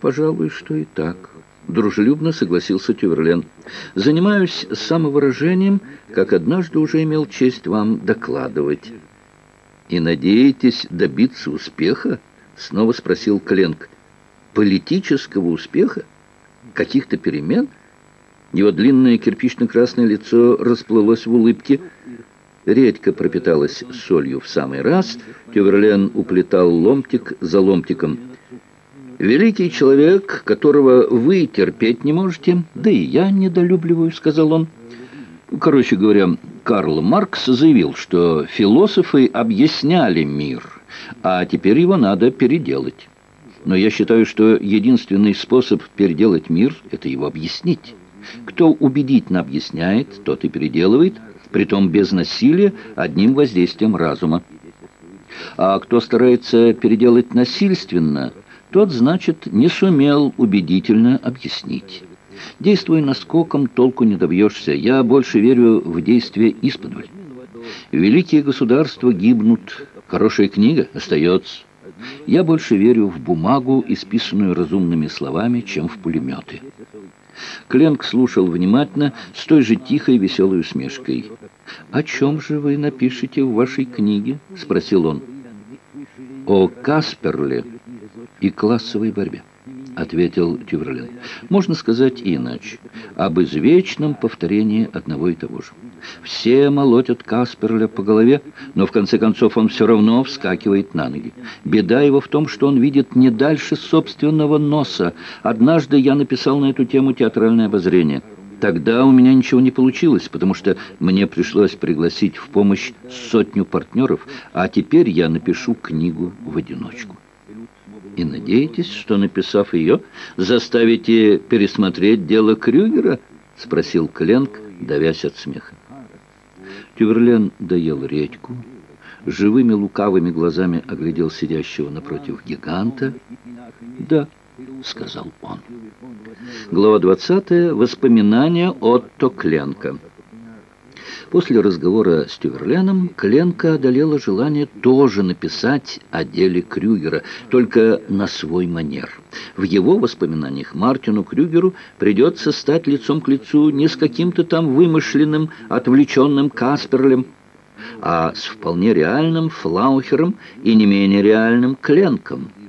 «Пожалуй, что и так», — дружелюбно согласился Тюверлен. «Занимаюсь самовыражением, как однажды уже имел честь вам докладывать». «И надеетесь добиться успеха?» — снова спросил Кленк. «Политического успеха? Каких-то перемен?» Его длинное кирпично-красное лицо расплылось в улыбке. Редька пропиталась солью в самый раз. Тюверлен уплетал ломтик за ломтиком. «Великий человек, которого вы терпеть не можете, да и я недолюбливаю», — сказал он. Короче говоря, Карл Маркс заявил, что философы объясняли мир, а теперь его надо переделать. Но я считаю, что единственный способ переделать мир — это его объяснить. Кто убедительно объясняет, тот и переделывает, притом без насилия, одним воздействием разума. А кто старается переделать насильственно, тот, значит, не сумел убедительно объяснить. Действуя наскоком, толку не добьешься. Я больше верю в действие исподволь. Великие государства гибнут, хорошая книга остается. Я больше верю в бумагу, исписанную разумными словами, чем в пулеметы. Кленк слушал внимательно, с той же тихой веселой усмешкой. «О чем же вы напишете в вашей книге?» — спросил он. «О Касперле и классовой борьбе». — ответил Тюверлин. «Можно сказать иначе. Об извечном повторении одного и того же. Все молотят Касперля по голове, но в конце концов он все равно вскакивает на ноги. Беда его в том, что он видит не дальше собственного носа. Однажды я написал на эту тему театральное обозрение». Тогда у меня ничего не получилось, потому что мне пришлось пригласить в помощь сотню партнеров, а теперь я напишу книгу в одиночку и надеетесь, что, написав ее, заставите пересмотреть дело Крюгера?» — спросил Кленк, давясь от смеха. Тюверлен доел редьку, живыми лукавыми глазами оглядел сидящего напротив гиганта. «Да», — сказал он. Глава 20. Воспоминания Отто Кленка. После разговора с Тюверленом Кленка одолела желание тоже написать о деле Крюгера, только на свой манер. В его воспоминаниях Мартину Крюгеру придется стать лицом к лицу не с каким-то там вымышленным, отвлеченным Касперлем, а с вполне реальным Флаухером и не менее реальным Кленком –